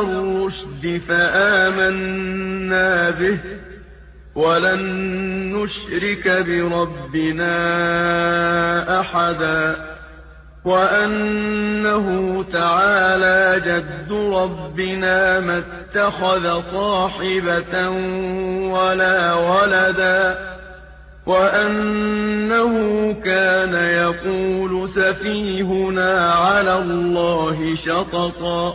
الرشد فآمنا به ولن نشرك بربنا أحدا وأنه تعالى جد ربنا ما اتخذ صاحبة ولا ولدا وأنه كان يقول سفيهنا على الله شططا.